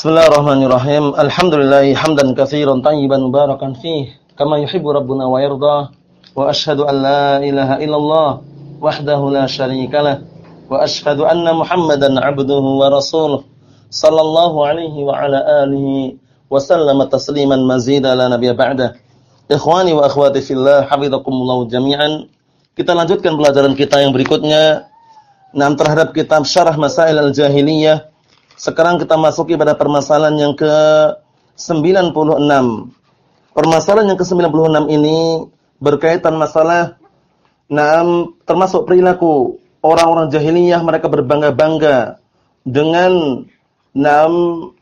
Bismillahirrahmanirrahim. Alhamdulillah hamdan katsiran tayyiban mubarakan fih kama yuhibbu rabbuna wa yarda. Wa asyhadu an la ilaha illallah wahdahu la syarikalah wa asyhadu anna Muhammadan 'abduhu wa rasuluh sallallahu alaihi wa ala alihi wa sallama tasliman mazida la nabiyya ba'da. Ikhwani wa akhwati fillah, hafizakumullah jami'an. Kita lanjutkan pelajaran kita yang berikutnya. Nam terhadap kitab Syarah Masail al-Jahiliyah sekarang kita masuki pada permasalahan yang ke-96. Permasalahan yang ke-96 ini berkaitan masalah Naam termasuk perilaku orang-orang jahiliyah mereka berbangga-bangga dengan naam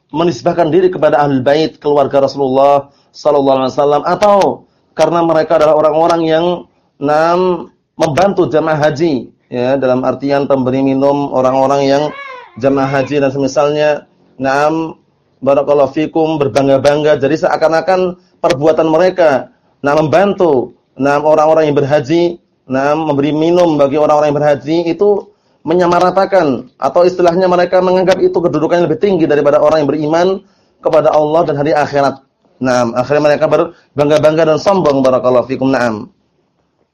menisbahkan diri kepada ahli bait keluarga Rasulullah wasallam atau karena mereka adalah orang-orang yang naam membantu jamaah haji ya dalam artian pemberi minum orang-orang yang jamaah haji dan semisalnya naam barakallahu fikum berbangga-bangga jadi seakan-akan perbuatan mereka nah membantu nah orang-orang yang berhaji nah memberi minum bagi orang-orang yang berhaji itu menyamaratakan atau istilahnya mereka menganggap itu kedudukannya lebih tinggi daripada orang yang beriman kepada Allah dan hari akhirat. Naam, akhirnya mereka berbangga-bangga dan sombong barakallahu fikum. Naam.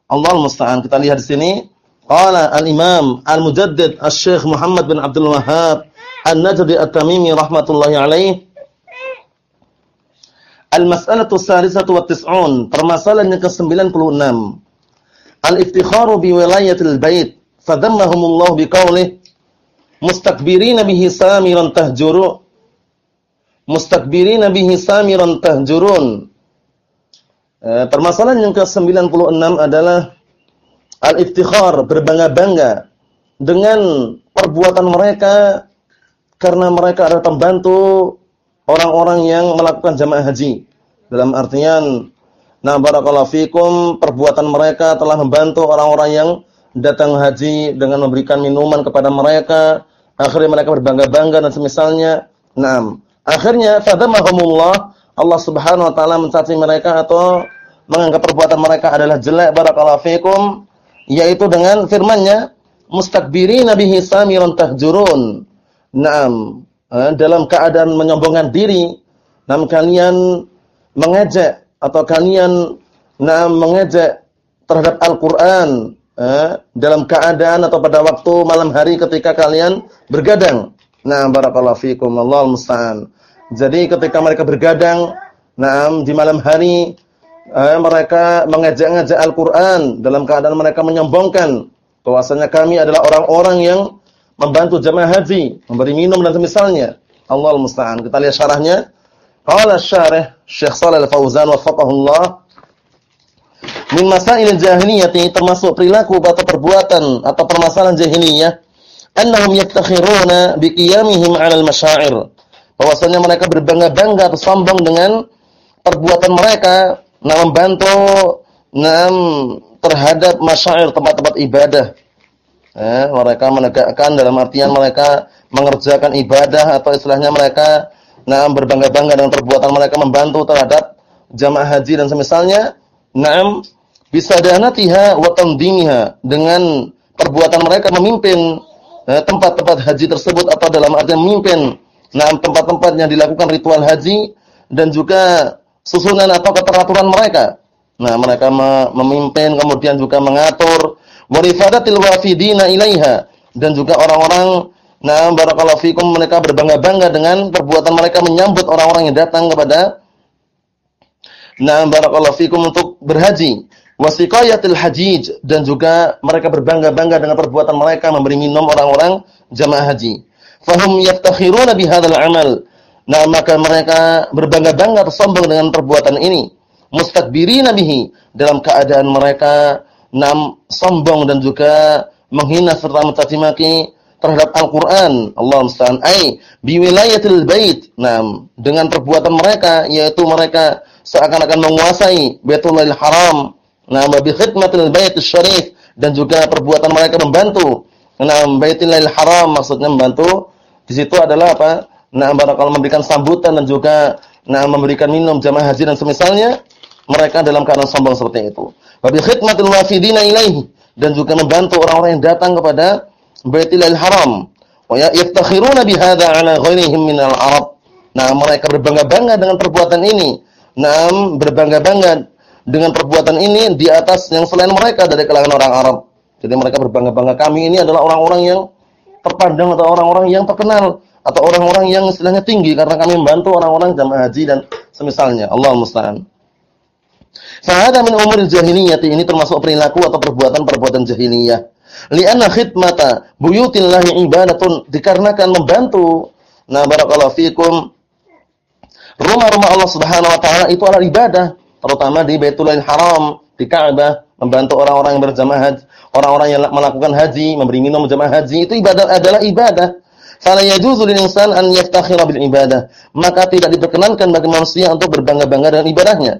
Allah musta'an. Kita lihat di sini Qala al-Imam Al-Mujaddid Asy-Syaikh Muhammad bin Abdul Wahhab An-Najdi At-Tamimi rahmatullahi alaih Al-mas'alatu salisatu wa tis'un permasalahan yang ke-96 Al-iftikharu bi wilayatil bait fadammahumullah biqaulih mustakbirina bihi samiran tahjuru mustakbirina bihi samiran tahjurun eh, permasalahan yang ke-96 adalah al-iftikhar, berbangga-bangga dengan perbuatan mereka karena mereka adalah pembantu orang-orang yang melakukan jamaah haji. Dalam artian, nah barakallahu fikum, perbuatan mereka telah membantu orang-orang yang datang haji dengan memberikan minuman kepada mereka. Akhirnya mereka berbangga-bangga dan semisalnya. Nah, akhirnya fadamahumullah Allah Subhanahu wa taala mencaci mereka atau menganggap perbuatan mereka adalah jelek barakallahu fikum yaitu dengan firman-Nya mustakbirina bihi samiran tahjurun. Naam, eh, dalam keadaan menyombongkan diri, nam kalian mengejek atau kalian naam mengejek terhadap Al-Qur'an eh, dalam keadaan atau pada waktu malam hari ketika kalian bergadang. Nah, barakallahu fikum, Allah. Jadi ketika mereka bergadang, naam di malam hari eh, mereka mengajak-ngajak Al-Quran dalam keadaan mereka menyombongkan bahwasanya kami adalah orang-orang yang membantu jamaah haji, memberi minum dan semisalnya. Allah musta'an. Kita lihat syarahnya. Qala syarih Syekh Shalal Al-Fauzan wafaqahullah min masail jahiliyati termasuk perilaku atau perbuatan atau permasalahan jahiliyah annahum yaftakhiruna biqiyamihim 'ala al-masyair bahwasanya mereka berbangga-bangga atau dengan perbuatan mereka nah membantu nah terhadap masyair tempat-tempat ibadah. Eh, mereka menegakkan dalam artian mereka mengerjakan ibadah atau istilahnya mereka nah berbangga-bangga dengan perbuatan mereka membantu terhadap jamaah haji dan semisalnya. Naam bisadanatiha wa tanzimiha dengan perbuatan mereka memimpin eh, tempat-tempat eh, haji tersebut atau dalam artian memimpin nah tempat-tempat yang dilakukan ritual haji dan juga susunan atau keteraturan mereka. Nah, mereka memimpin kemudian juga mengatur. Warifadatil wafidina ilaiha. Dan juga orang-orang nah barakallahu fikum mereka berbangga-bangga dengan perbuatan mereka menyambut orang-orang yang datang kepada nah barakallahu fikum untuk berhaji. Wasiqayatil hajij. Dan juga mereka berbangga-bangga dengan perbuatan mereka memberi minum orang-orang jamaah haji. Fahum yaftakhiruna bihadzal amal Nah, maka mereka berbangga-bangga sombong dengan perbuatan ini. Mustakbirina bihi dalam keadaan mereka nam sombong dan juga menghina serta mencaci maki terhadap Al-Qur'an. Allah musta'an. Ai bi wilayatil bait. Nah, dengan perbuatan mereka yaitu mereka seakan-akan menguasai Baitullahil Haram. Nah, bi khidmatil bait syarif dan juga perbuatan mereka membantu. Nah, Baitullahil Haram maksudnya membantu di situ adalah apa? Nah barakallahu memberikan sambutan dan juga nah memberikan minum jamaah haji dan semisalnya mereka dalam keadaan sombong seperti itu. Wa bi khidmatil wafidina ilaihi dan juga membantu orang-orang yang datang kepada Baitul Haram. Wa yaftakhiruna bihadza ala ghairihim min al-Arab. Nah, mereka berbangga-bangga dengan perbuatan ini. Nah, berbangga-bangga dengan perbuatan ini di atas yang selain mereka dari kalangan orang Arab. Jadi mereka berbangga-bangga kami ini adalah orang-orang yang terpandang atau orang-orang yang terkenal atau orang-orang yang istilahnya tinggi karena kami membantu orang-orang jamaah haji dan semisalnya. Allah musta'an. Fahada min umuril jahiliyah ini termasuk perilaku atau perbuatan-perbuatan jahiliyah. Lianna khidmata buyutillahi ibadatun dikarenakan membantu. Nah, barakallahu fikum. Rumah-rumah Allah Subhanahu wa taala itu adalah ibadah, terutama di Baitullah Haram, di Ka'bah, membantu orang-orang yang berjamaah haji, orang-orang yang melakukan haji, memberi minum jamaah haji, itu ibadah adalah ibadah. Fala yajuzu lil insan an yaftakhira bil ibadah. Maka tidak diperkenankan bagi manusia untuk berbangga-bangga dengan ibadahnya.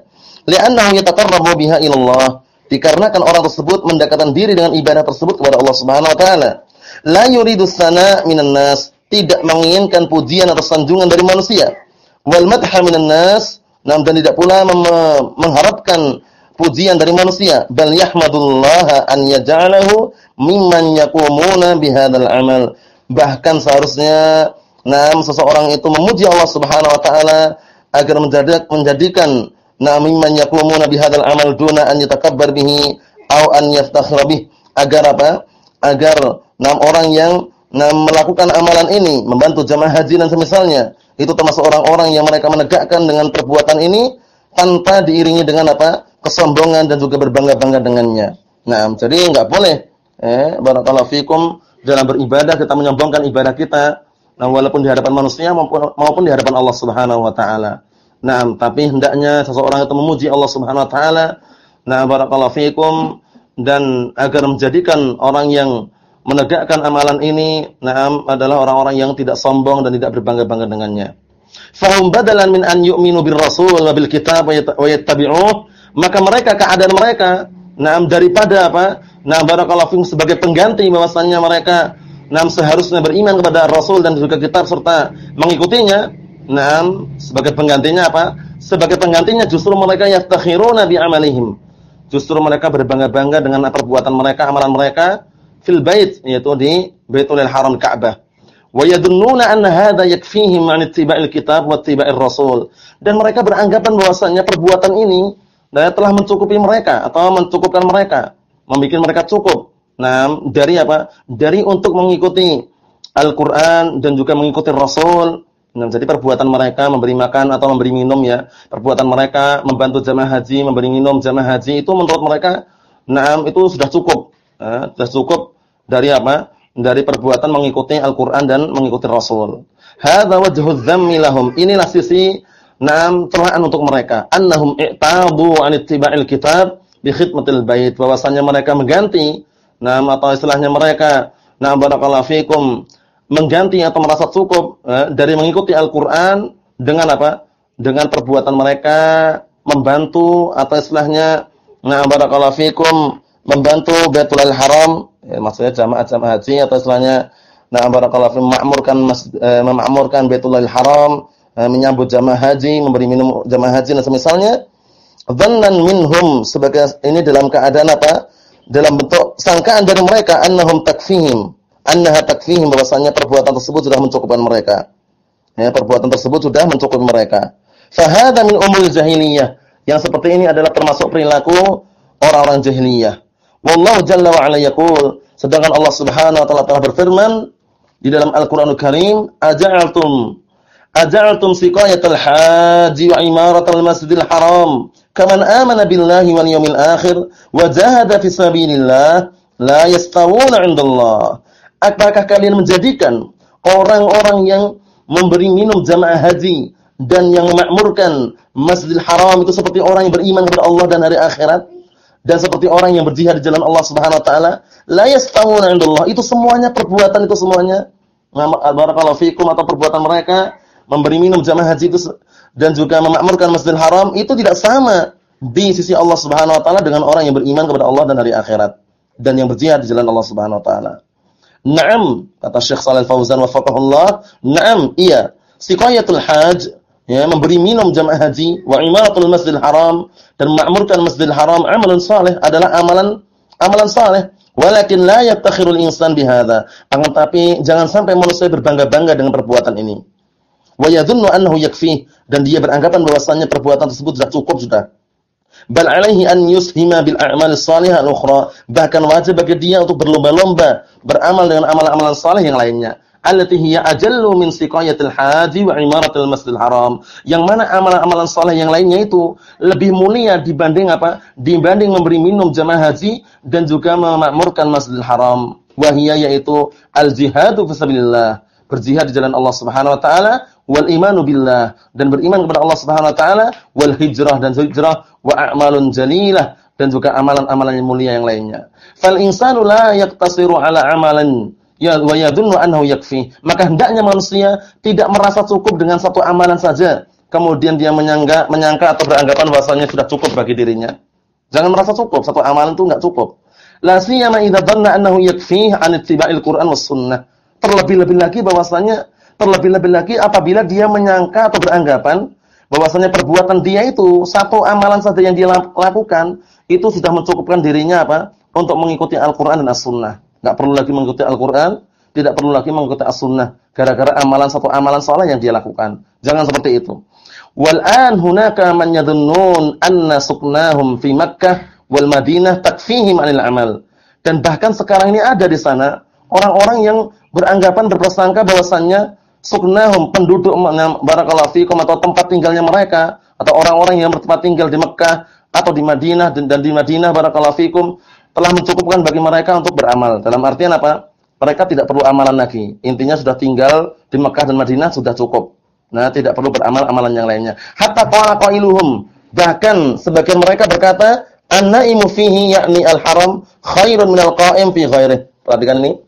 Li'annahu yataqarrabu biha ila Allah. Dikarenakan orang tersebut mendekatkan diri dengan ibadah tersebut kepada Allah Subhanahu wa taala. La yuridu sana minan nas, tidak menginginkan pujian atau sanjungan dari manusia. Wal madha minan nas, dan tidak pula mengharapkan pujian dari manusia bal yahmadullah an yaj'alahu mimman yaqumuna bihadzal amal bahkan seharusnya nam seseorang itu memuji Allah Subhanahu wa taala agar menjadikan nam mimman yaqumuna bihadzal amal duna an yatakabbar bihi au an yaftakhir bih. Agar apa? Agar nam orang yang nam melakukan amalan ini membantu jamaah haji dan semisalnya itu termasuk orang-orang yang mereka menegakkan dengan perbuatan ini tanpa diiringi dengan apa? Kesombongan dan juga berbangga-bangga dengannya. Nah, jadi enggak boleh eh barakallahu fikum dalam beribadah kita menyombongkan ibadah kita nah walaupun di hadapan manusia maupun maupun di hadapan Allah Subhanahu wa taala. Nah, tapi hendaknya seseorang itu memuji Allah Subhanahu wa taala. Nah, barakallahu fikum dan agar menjadikan orang yang menegakkan amalan ini nah adalah orang-orang yang tidak sombong dan tidak berbangga-bangga dengannya. Fahum badalan min an yu'minu bir rasul wa bil kitab wa yattabi'uh maka mereka keadaan mereka nah daripada apa nah barakallahu fikum sebagai pengganti bahwasannya mereka nah seharusnya beriman kepada Rasul dan juga kitab serta mengikutinya. Nah sebagai penggantinya apa? Sebagai penggantinya justru mereka yaftakhiruna bi amalihim. Justru mereka berbangga-bangga dengan perbuatan mereka amalan mereka fil bait yaitu di Baitul Haram Ka'bah. Wa yadunnuna anna hadha yakfihim an ittiba'il kitab wa ittiba'ir rasul. Dan mereka beranggapan bahwasanya perbuatan ini telah mencukupi mereka atau mencukupkan mereka, membuat mereka cukup. Nah, dari apa? Dari untuk mengikuti Al-Qur'an dan juga mengikuti Rasul. Nah, jadi perbuatan mereka memberi makan atau memberi minum ya, perbuatan mereka membantu jamaah haji, memberi minum jamaah haji itu menurut mereka nah itu sudah cukup. Nah, sudah cukup dari apa? Dari perbuatan mengikuti Al-Qur'an dan mengikuti Rasul. Hadza wajhu dzammi lahum. Inilah sisi Naam celaan untuk mereka annahum i'tadu an ittiba'il kitab bi khidmatil bait bahwasanya mereka mengganti naam atau istilahnya mereka naam barakallahu fikum mengganti atau merasa cukup eh, dari mengikuti Al-Qur'an dengan apa? Dengan perbuatan mereka membantu atau istilahnya naam barakallahu fikum membantu Baitul Haram ya, maksudnya jamaah-jamaah haji atau istilahnya naam barakallahu fikum memakmurkan eh, memakmurkan Baitul Haram Eh, menyambut jamaah haji, memberi minum jamaah haji dan semisalnya dhannan minhum sebagai ini dalam keadaan apa? Dalam bentuk sangkaan dari mereka annahum takfihim, annaha takfihim bahwasanya perbuatan tersebut sudah mencukupkan mereka. Ya, perbuatan tersebut sudah mencukupi mereka. Fahada min umul jahiliyah. Yang seperti ini adalah termasuk perilaku orang-orang jahiliyah. Wallahu jalla wa ala sedangkan Allah Subhanahu wa taala telah berfirman di dalam Al-Qur'anul Karim, "Aja'altum Aja'altum siqayatal haji wa imaratal masjidil haram kaman amana billahi wal yawmil akhir wa jahada fi sabilillah la yastawuna 'indallah. Apakah kalian menjadikan orang-orang yang memberi minum jamaah haji dan yang memakmurkan Masjidil Haram itu seperti orang yang beriman kepada Allah dan hari akhirat dan seperti orang yang berjihad di jalan Allah Subhanahu wa taala la yastawuna 'indallah. Itu semuanya perbuatan itu semuanya barakallahu fikum atau perbuatan mereka memberi minum jamaah haji itu dan juga memakmurkan Masjidil Haram itu tidak sama di sisi Allah Subhanahu wa taala dengan orang yang beriman kepada Allah dan hari akhirat dan yang berjihad di jalan Allah Subhanahu wa taala. Naam, kata Syekh Shalal Fauzan wafaqahullah, naam, iya. Siqayatul haj, ya, memberi minum jamaah haji wa imaratul Masjidil Haram dan memakmurkan Masjidil Haram amalan saleh adalah amalan amalan saleh. Walakin la yattakhirul insan bihadza. Akan tapi jangan sampai manusia berbangga-bangga dengan perbuatan ini. Wa yadhunnu annahu yakfi dan dia beranggapan bahwasanya perbuatan tersebut sudah cukup sudah. Bal alaihi an yushima bil a'mal salihah al-ukhra. Bahkan wajib bagi dia untuk berlomba-lomba beramal dengan amalan-amalan saleh yang lainnya. Allati hiya ajallu min siqayatil haji wa imaratil masjidil haram. Yang mana amalan-amalan saleh yang lainnya itu lebih mulia dibanding apa? Dibanding memberi minum jamaah haji dan juga memakmurkan Masjidil Haram. Wahia yaitu al-jihadu fisabilillah berjihad di jalan Allah Subhanahu wa taala wal imanu billah dan beriman kepada Allah Subhanahu wa taala wal hijrah dan hijrah wa a'malun jalilah dan juga amalan-amalan yang mulia yang lainnya. Fal insanu la yaqtasiru ala amalan ya wa yadhunnu annahu yakfi. Maka hendaknya manusia tidak merasa cukup dengan satu amalan saja, kemudian dia menyangka menyangka atau beranggapan bahwasanya sudah cukup bagi dirinya. Jangan merasa cukup, satu amalan itu enggak cukup. La siyama idza dhanna annahu yakfihi an ittiba'il Qur'an was sunnah. Terlebih-lebih lagi bahwasanya terlebih-lebih lagi apabila dia menyangka atau beranggapan bahwasanya perbuatan dia itu satu amalan saja yang dia lakukan itu sudah mencukupkan dirinya apa? untuk mengikuti Al-Qur'an dan As-Sunnah. Enggak perlu lagi mengikuti Al-Qur'an, tidak perlu lagi mengikuti As-Sunnah gara-gara amalan satu amalan saleh yang dia lakukan. Jangan seperti itu. Wal an hunaka man yadhunnun anna suknahum fi Makkah wal Madinah takfihim 'anil amal. Dan bahkan sekarang ini ada di sana orang-orang yang beranggapan berprasangka bahwasannya suknahum penduduk barakallahu fikum atau tempat tinggalnya mereka atau orang-orang yang bertempat tinggal di Mekah atau di Madinah dan, di Madinah barakallahu fikum telah mencukupkan bagi mereka untuk beramal. Dalam artian apa? Mereka tidak perlu amalan lagi. Intinya sudah tinggal di Mekah dan Madinah sudah cukup. Nah, tidak perlu beramal amalan yang lainnya. Hatta qala qailuhum, bahkan sebagian mereka berkata, "An-naimu fihi yakni al-haram khairun minal qa'im fi ghairihi." Perhatikan ini.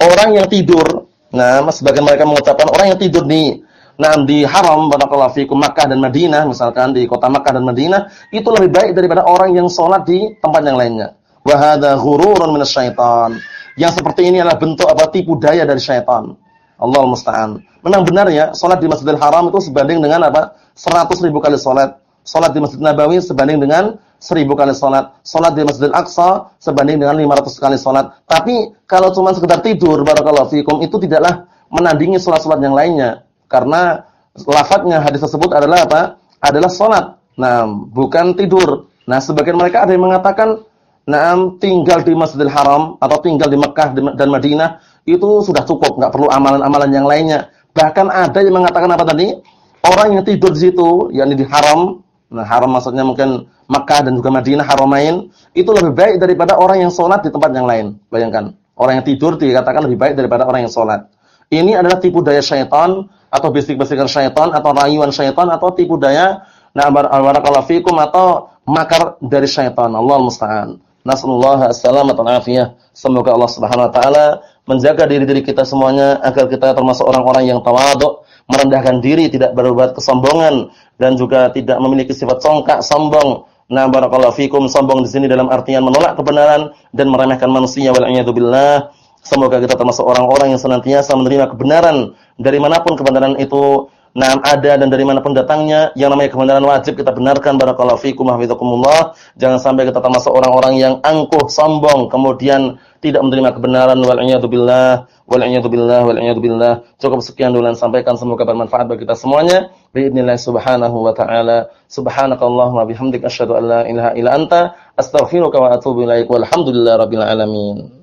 Orang yang tidur, nah sebagian mereka mengucapkan orang yang tidur di nah di haram barakallahu fikum Makkah dan Madinah misalkan di kota Makkah dan Madinah itu lebih baik daripada orang yang sholat di tempat yang lainnya. Wa hadza ghururun minasyaitan. Yang seperti ini adalah bentuk apa tipu daya dari syaitan. Allah musta'an. Memang benar ya, sholat di Masjidil Haram itu sebanding dengan apa? 100 ribu kali sholat. Sholat di Masjid Nabawi sebanding dengan seribu kali sholat. Sholat di Masjidil Aqsa sebanding dengan 500 kali sholat. Tapi kalau cuma sekedar tidur, barakallahu fikum, itu tidaklah menandingi sholat-sholat yang lainnya. Karena lafadznya hadis tersebut adalah apa? Adalah sholat. Nah, bukan tidur. Nah, sebagian mereka ada yang mengatakan, nah, tinggal di Masjidil Haram atau tinggal di Mekah dan Madinah itu sudah cukup, nggak perlu amalan-amalan yang lainnya. Bahkan ada yang mengatakan apa tadi? Orang yang tidur di situ, yakni di haram, Nah, haram maksudnya mungkin Makkah dan juga Madinah haramain itu lebih baik daripada orang yang sholat di tempat yang lain. Bayangkan, orang yang tidur dikatakan lebih baik daripada orang yang sholat. Ini adalah tipu daya syaitan atau bisik-bisikan syaitan atau rayuan syaitan atau tipu daya nah barakallahu fikum atau makar dari syaitan. Allah musta'an. Nasallallahu assalamatu afiyah. Semoga Allah Subhanahu wa taala menjaga diri-diri kita semuanya agar kita termasuk orang-orang yang tawadhu merendahkan diri, tidak berbuat kesombongan dan juga tidak memiliki sifat congkak, sombong. Nah, barakallahu fikum sombong di sini dalam artian menolak kebenaran dan meremehkan manusia wal billah. Semoga kita termasuk orang-orang yang senantiasa menerima kebenaran dari mana pun kebenaran itu Nah, ada dan dari mana pun datangnya yang namanya kebenaran wajib kita benarkan barakallahu fikum hafizakumullah. Jangan sampai kita termasuk orang-orang yang angkuh, sombong, kemudian tidak menerima kebenaran wal a'yadu billah, wal a'yadu billah, wal a'yadu billah. Cukup sekian dulu dan sampaikan semoga bermanfaat bagi kita semuanya. Biidznillah subhanahu wa ta'ala. Subhanakallahumma bihamdika asyhadu an la ilaha illa anta astaghfiruka wa atubu ilaik. Walhamdulillahirabbil alamin.